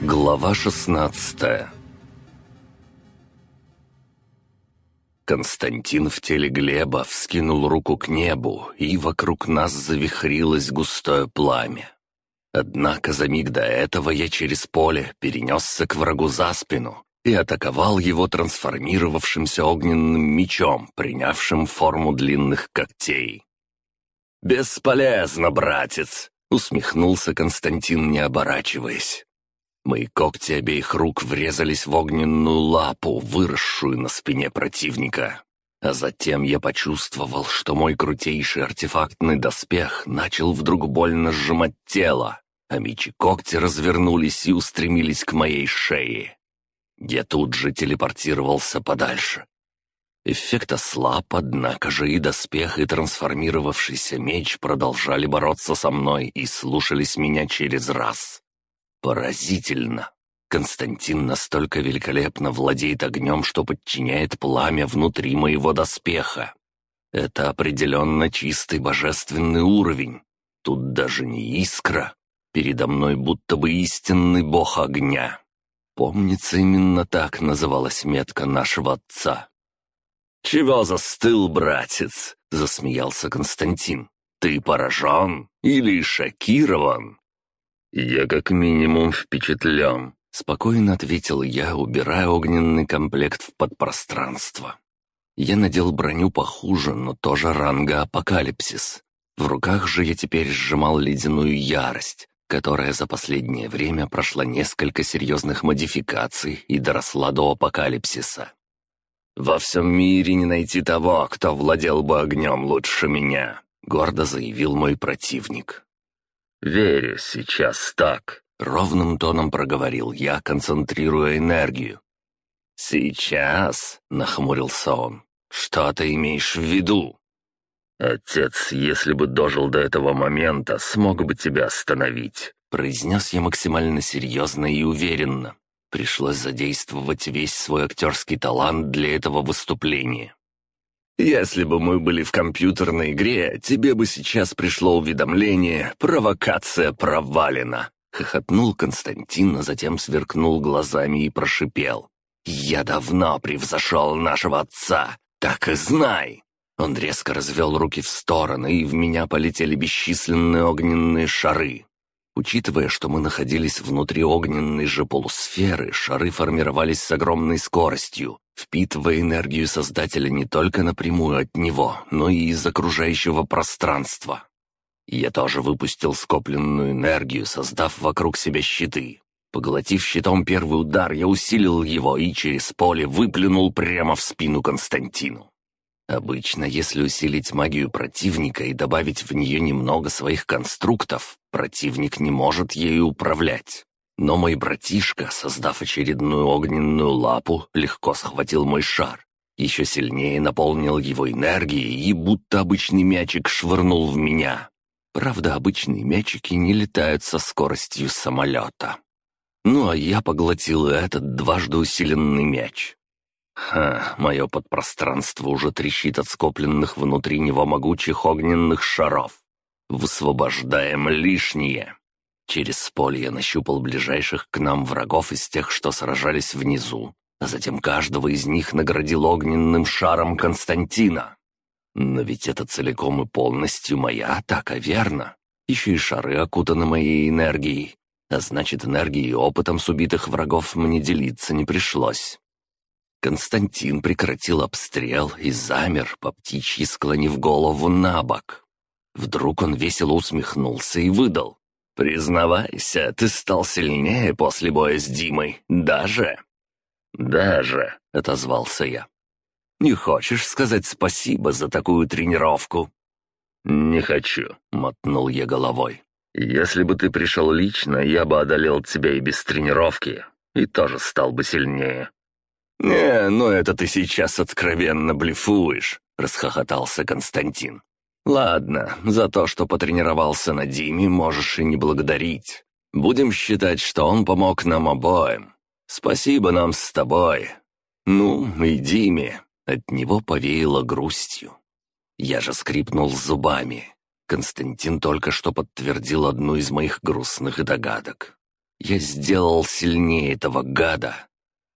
Глава 16 Константин в теле Глеба вскинул руку к небу, и вокруг нас завихрилось густое пламя. Однако за миг до этого я через поле перенесся к врагу за спину и атаковал его трансформировавшимся огненным мечом, принявшим форму длинных когтей. «Бесполезно, братец!» — усмехнулся Константин, не оборачиваясь. Мои когти обеих рук врезались в огненную лапу, выросшую на спине противника. А затем я почувствовал, что мой крутейший артефактный доспех начал вдруг больно сжимать тело, а мечи когти развернулись и устремились к моей шее. Я тут же телепортировался подальше. Эффект ослаб, однако же и доспех, и трансформировавшийся меч продолжали бороться со мной и слушались меня через раз. Поразительно! Константин настолько великолепно владеет огнем, что подчиняет пламя внутри моего доспеха. Это определенно чистый божественный уровень. Тут даже не искра. Передо мной будто бы истинный бог огня. Помнится, именно так называлась метка нашего отца. «Чего застыл, братец?» — засмеялся Константин. «Ты поражен или шокирован?» «Я как минимум впечатлен», — спокойно ответил я, убирая огненный комплект в подпространство. Я надел броню похуже, но тоже ранга апокалипсис. В руках же я теперь сжимал ледяную ярость, которая за последнее время прошла несколько серьезных модификаций и доросла до апокалипсиса. «Во всем мире не найти того, кто владел бы огнем лучше меня», — гордо заявил мой противник. «Верю сейчас так», — ровным тоном проговорил я, концентрируя энергию. «Сейчас?» — нахмурился он. «Что ты имеешь в виду?» «Отец, если бы дожил до этого момента, смог бы тебя остановить», — произнес я максимально серьезно и уверенно. Пришлось задействовать весь свой актерский талант для этого выступления. Если бы мы были в компьютерной игре, тебе бы сейчас пришло уведомление «Провокация провалена», — хохотнул Константин, а затем сверкнул глазами и прошипел. «Я давно превзошел нашего отца, так и знай!» Он резко развел руки в стороны, и в меня полетели бесчисленные огненные шары. Учитывая, что мы находились внутри огненной же полусферы, шары формировались с огромной скоростью, впитывая энергию Создателя не только напрямую от него, но и из окружающего пространства. Я тоже выпустил скопленную энергию, создав вокруг себя щиты. Поглотив щитом первый удар, я усилил его и через поле выплюнул прямо в спину Константину. Обычно, если усилить магию противника и добавить в нее немного своих конструктов, противник не может ею управлять. Но мой братишка, создав очередную огненную лапу, легко схватил мой шар, еще сильнее наполнил его энергией и будто обычный мячик швырнул в меня. Правда, обычные мячики не летают со скоростью самолета. Ну а я поглотил этот дважды усиленный мяч. Ха, мое подпространство уже трещит от скопленных внутри него могучих огненных шаров. Высвобождаем лишнее. Через поле я нащупал ближайших к нам врагов из тех, что сражались внизу, а затем каждого из них наградил огненным шаром Константина. Но ведь это целиком и полностью моя атака, верно? Еще и шары окутаны моей энергией, а значит, энергией и опытом с убитых врагов мне делиться не пришлось. Константин прекратил обстрел и замер, по птичьи склонив голову на бок. Вдруг он весело усмехнулся и выдал. «Признавайся, ты стал сильнее после боя с Димой, даже?» «Даже», — отозвался я. «Не хочешь сказать спасибо за такую тренировку?» «Не хочу», — мотнул я головой. «Если бы ты пришел лично, я бы одолел тебя и без тренировки, и тоже стал бы сильнее. «Не, ну это ты сейчас откровенно блефуешь», — расхохотался Константин. «Ладно, за то, что потренировался на Диме, можешь и не благодарить. Будем считать, что он помог нам обоим. Спасибо нам с тобой. Ну, и Диме». От него повеяло грустью. Я же скрипнул зубами. Константин только что подтвердил одну из моих грустных догадок. Я сделал сильнее этого гада.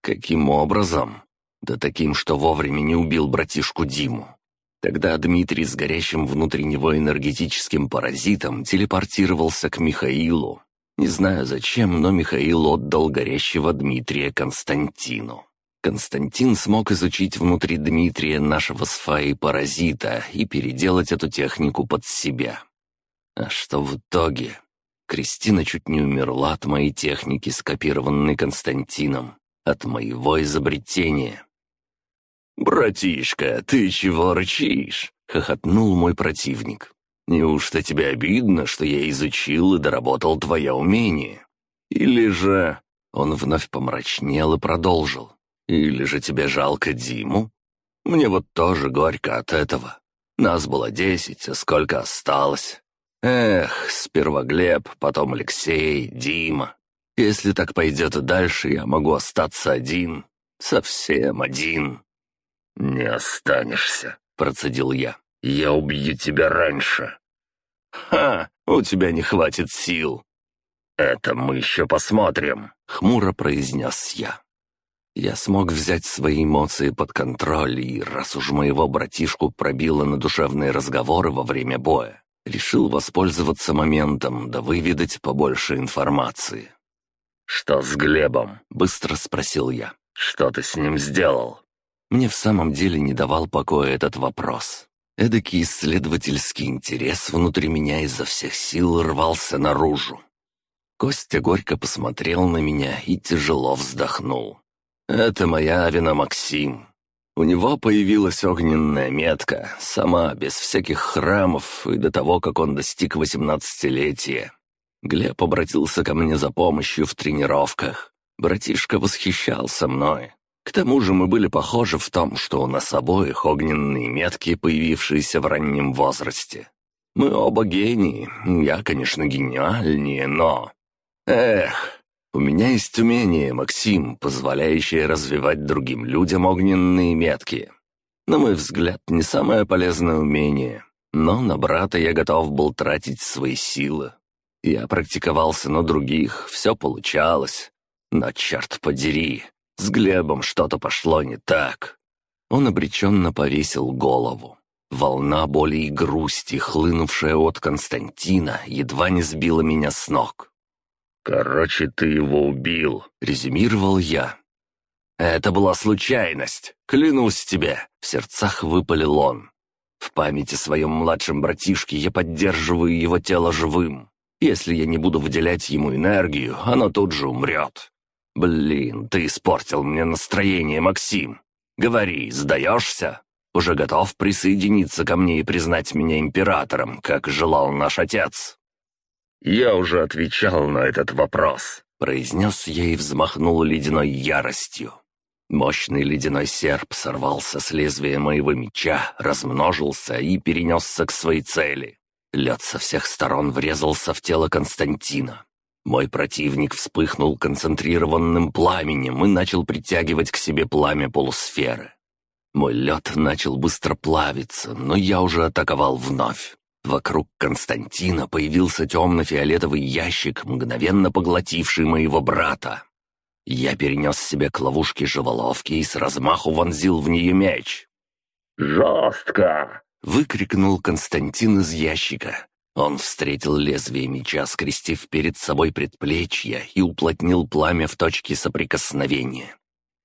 Каким образом? Да таким, что вовремя не убил братишку Диму. Тогда Дмитрий с горящим внутри него энергетическим паразитом телепортировался к Михаилу. Не знаю зачем, но Михаил отдал горящего Дмитрия Константину. Константин смог изучить внутри Дмитрия нашего сфаи паразита и переделать эту технику под себя. А что в итоге? Кристина чуть не умерла от моей техники, скопированной Константином, от моего изобретения. «Братишка, ты чего рычишь?» — хохотнул мой противник. «Неужто тебе обидно, что я изучил и доработал твое умение? Или же...» Он вновь помрачнел и продолжил. «Или же тебе жалко Диму? Мне вот тоже горько от этого. Нас было десять, а сколько осталось? Эх, сперва Глеб, потом Алексей, Дима. Если так пойдет и дальше, я могу остаться один. Совсем один. «Не останешься», — процедил я. «Я убью тебя раньше». «Ха! У тебя не хватит сил». «Это мы еще посмотрим», — хмуро произнес я. Я смог взять свои эмоции под контроль, и раз уж моего братишку пробило на душевные разговоры во время боя, решил воспользоваться моментом, да выведать побольше информации. «Что с Глебом?» — быстро спросил я. «Что ты с ним сделал?» Мне в самом деле не давал покоя этот вопрос. Эдакий исследовательский интерес внутри меня изо всех сил рвался наружу. Костя горько посмотрел на меня и тяжело вздохнул. «Это моя вина, Максим. У него появилась огненная метка, сама, без всяких храмов, и до того, как он достиг восемнадцатилетия. Глеб обратился ко мне за помощью в тренировках. Братишка восхищался мной, к тому же мы были похожи в том, что у нас обоих огненные метки, появившиеся в раннем возрасте. Мы оба гении, я, конечно, гениальнее, но... Эх, у меня есть умение, Максим, позволяющее развивать другим людям огненные метки. На мой взгляд, не самое полезное умение, но на брата я готов был тратить свои силы. Я практиковался на других, все получалось. Но черт подери, с Глебом что-то пошло не так. Он обреченно повесил голову. Волна боли и грусти, хлынувшая от Константина, едва не сбила меня с ног. «Короче, ты его убил», — резюмировал я. «Это была случайность, клянусь тебе», — в сердцах выпалил он. «В памяти своем младшем братишке я поддерживаю его тело живым. Если я не буду выделять ему энергию, оно тут же умрет. «Блин, ты испортил мне настроение, Максим. Говори, сдаешься? Уже готов присоединиться ко мне и признать меня императором, как желал наш отец?» «Я уже отвечал на этот вопрос», — произнес я и взмахнул ледяной яростью. Мощный ледяной серп сорвался с лезвия моего меча, размножился и перенесся к своей цели. Лед со всех сторон врезался в тело Константина. Мой противник вспыхнул концентрированным пламенем и начал притягивать к себе пламя полусферы. Мой лед начал быстро плавиться, но я уже атаковал вновь. Вокруг Константина появился темно-фиолетовый ящик, мгновенно поглотивший моего брата. Я перенес себя к ловушке живоловки и с размаху вонзил в нее меч. «Жестко!» — выкрикнул Константин из ящика. Он встретил лезвие меча, скрестив перед собой предплечья и уплотнил пламя в точке соприкосновения.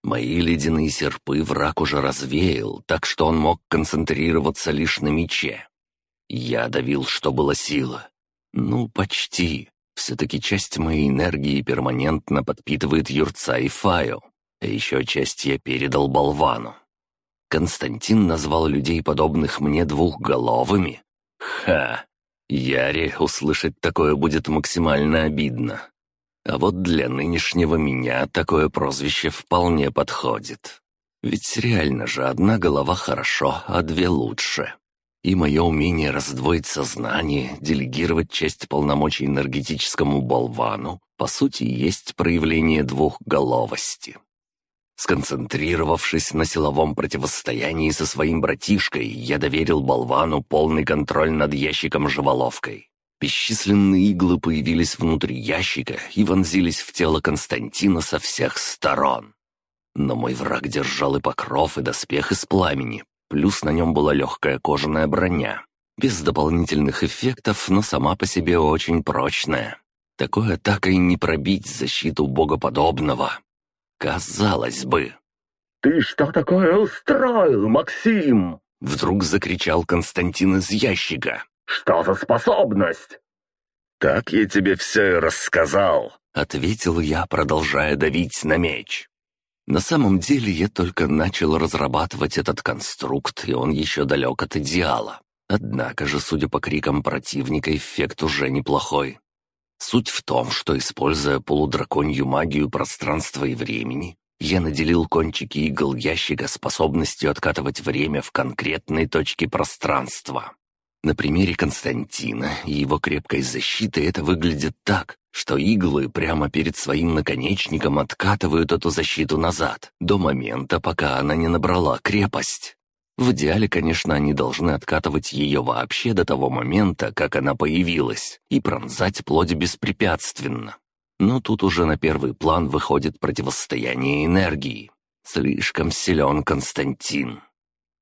Мои ледяные серпы враг уже развеял, так что он мог концентрироваться лишь на мече. Я давил, что было сила. Ну, почти. Все-таки часть моей энергии перманентно подпитывает Юрца и Фаю, а еще часть я передал болвану. Константин назвал людей, подобных мне, двухголовыми. Ха! Яре услышать такое будет максимально обидно. А вот для нынешнего меня такое прозвище вполне подходит. Ведь реально же одна голова хорошо, а две лучше. И мое умение раздвоить сознание, делегировать часть полномочий энергетическому болвану, по сути, есть проявление двухголовости. Сконцентрировавшись на силовом противостоянии со своим братишкой, я доверил болвану полный контроль над ящиком-живоловкой. Бесчисленные иглы появились внутри ящика и вонзились в тело Константина со всех сторон. Но мой враг держал и покров, и доспех из пламени, плюс на нем была легкая кожаная броня. Без дополнительных эффектов, но сама по себе очень прочная. Такой атакой не пробить защиту богоподобного. Казалось бы. «Ты что такое устроил, Максим?» Вдруг закричал Константин из ящика. «Что за способность?» «Так я тебе все и рассказал», — ответил я, продолжая давить на меч. На самом деле я только начал разрабатывать этот конструкт, и он еще далек от идеала. Однако же, судя по крикам противника, эффект уже неплохой. Суть в том, что, используя полудраконью магию пространства и времени, я наделил кончики игл ящика способностью откатывать время в конкретной точке пространства. На примере Константина и его крепкой защиты это выглядит так, что иглы прямо перед своим наконечником откатывают эту защиту назад, до момента, пока она не набрала крепость. В идеале, конечно, они должны откатывать ее вообще до того момента, как она появилась, и пронзать плоть беспрепятственно. Но тут уже на первый план выходит противостояние энергии. Слишком силен Константин.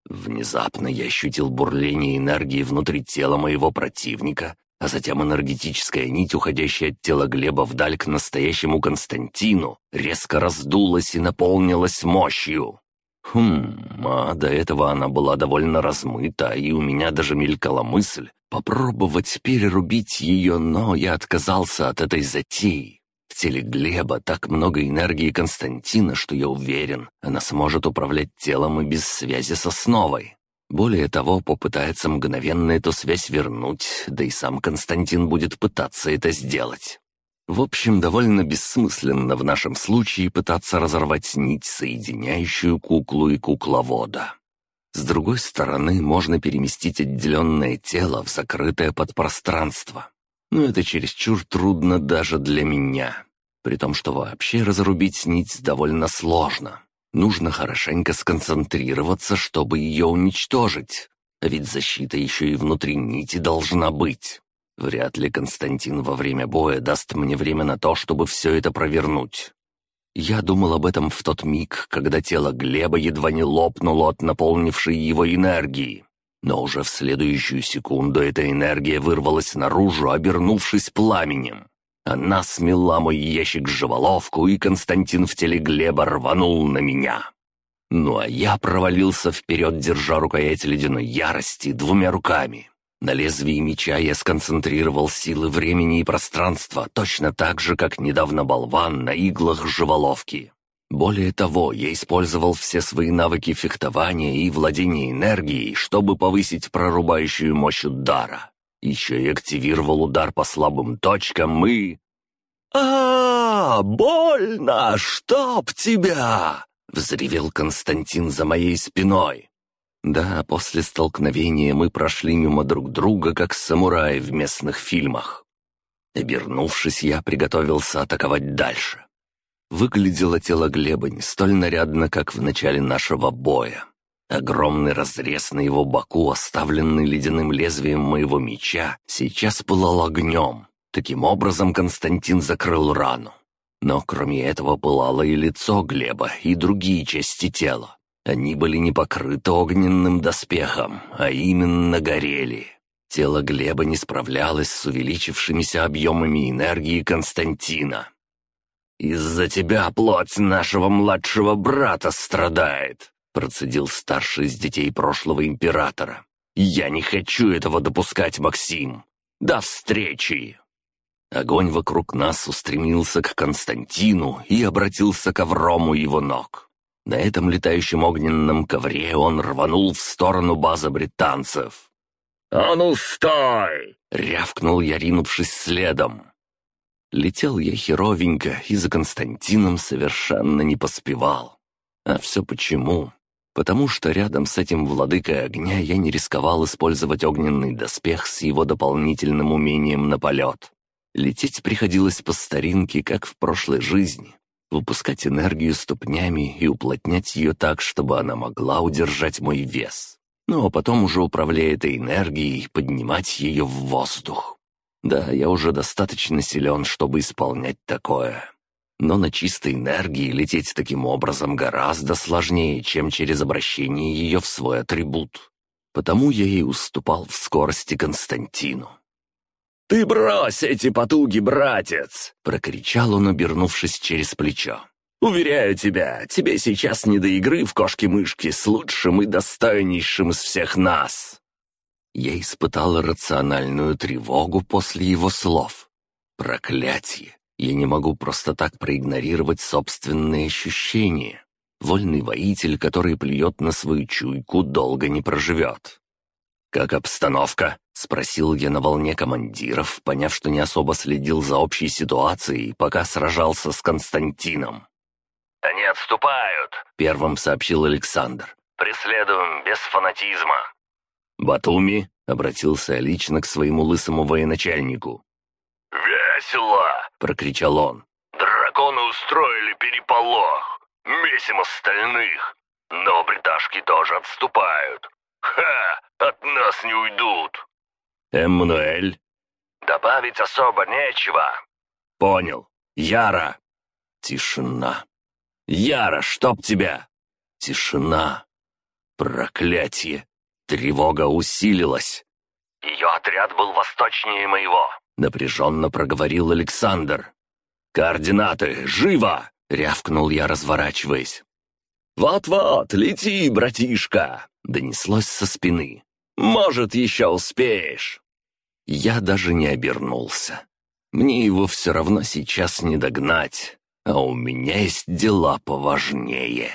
Внезапно я ощутил бурление энергии внутри тела моего противника, а затем энергетическая нить, уходящая от тела Глеба вдаль к настоящему Константину, резко раздулась и наполнилась мощью. Хм, а до этого она была довольно размыта, и у меня даже мелькала мысль попробовать перерубить ее, но я отказался от этой затеи. В теле Глеба так много энергии Константина, что я уверен, она сможет управлять телом и без связи с основой. Более того, попытается мгновенно эту связь вернуть, да и сам Константин будет пытаться это сделать. В общем, довольно бессмысленно в нашем случае пытаться разорвать нить, соединяющую куклу и кукловода. С другой стороны, можно переместить отделенное тело в закрытое подпространство. Но это чересчур трудно даже для меня. При том, что вообще разрубить нить довольно сложно. Нужно хорошенько сконцентрироваться, чтобы ее уничтожить. А ведь защита еще и внутри нити должна быть. Вряд ли Константин во время боя даст мне время на то, чтобы все это провернуть. Я думал об этом в тот миг, когда тело Глеба едва не лопнуло от наполнившей его энергии. Но уже в следующую секунду эта энергия вырвалась наружу, обернувшись пламенем. Она смела мой ящик-жеволовку, и Константин в теле Глеба рванул на меня. Ну а я провалился вперед, держа рукоять ледяной ярости двумя руками. На лезвии меча я сконцентрировал силы времени и пространства, точно так же, как недавно болван на иглах жеволовки. Более того, я использовал все свои навыки фехтования и владения энергией, чтобы повысить прорубающую мощь удара. Еще и активировал удар по слабым точкам и... а, -а, -а больно! Чтоб тебя!» — взревел Константин за моей спиной. Да, после столкновения мы прошли мимо друг друга, как самураи в местных фильмах. Обернувшись, я приготовился атаковать дальше. Выглядело тело Глеба не столь нарядно, как в начале нашего боя. Огромный разрез на его боку, оставленный ледяным лезвием моего меча, сейчас пылал огнем. Таким образом Константин закрыл рану. Но кроме этого пылало и лицо Глеба, и другие части тела. Они были не покрыты огненным доспехом, а именно горели. Тело Глеба не справлялось с увеличившимися объемами энергии Константина. «Из-за тебя плоть нашего младшего брата страдает», Процедил старший из детей прошлого императора. «Я не хочу этого допускать, Максим! До встречи!» Огонь вокруг нас устремился к Константину и обратился к Аврому его ног. На этом летающем огненном ковре он рванул в сторону базы британцев. «А ну стой!» — рявкнул я, ринувшись следом. Летел я херовенько и за Константином совершенно не поспевал. А все почему? потому что рядом с этим владыкой огня я не рисковал использовать огненный доспех с его дополнительным умением на полет. Лететь приходилось по старинке, как в прошлой жизни. Выпускать энергию ступнями и уплотнять ее так, чтобы она могла удержать мой вес. Ну а потом уже управляя этой энергией, поднимать ее в воздух. Да, я уже достаточно силен, чтобы исполнять такое. Но на чистой энергии лететь таким образом гораздо сложнее, чем через обращение ее в свой атрибут. Потому я и уступал в скорости Константину. «Ты брось эти потуги, братец!» — прокричал он, обернувшись через плечо. «Уверяю тебя, тебе сейчас не до игры в кошки-мышки с лучшим и достойнейшим из всех нас!» Я испытал рациональную тревогу после его слов. Проклятие! Я не могу просто так проигнорировать собственные ощущения. Вольный воитель, который плюет на свою чуйку, долго не проживет. «Как обстановка?» — спросил я на волне командиров, поняв, что не особо следил за общей ситуацией, пока сражался с Константином. «Они отступают», — первым сообщил Александр. «Преследуем без фанатизма». «Батуми?» — обратился лично к своему лысому военачальнику. «Весело!» — прокричал он. «Драконы устроили переполох. Месим остальных. Но бриташки тоже отступают. Ха! От нас не уйдут!» «Эммануэль?» «Добавить особо нечего». «Понял. Яра!» Тишина. «Яра, чтоб тебя!» Тишина. Проклятие. Тревога усилилась. «Ее отряд был восточнее моего», — напряженно проговорил Александр. «Координаты! Живо!» — рявкнул я, разворачиваясь. «Вот-вот, лети, братишка!» — донеслось со спины. «Может, еще успеешь!» Я даже не обернулся. Мне его все равно сейчас не догнать, а у меня есть дела поважнее.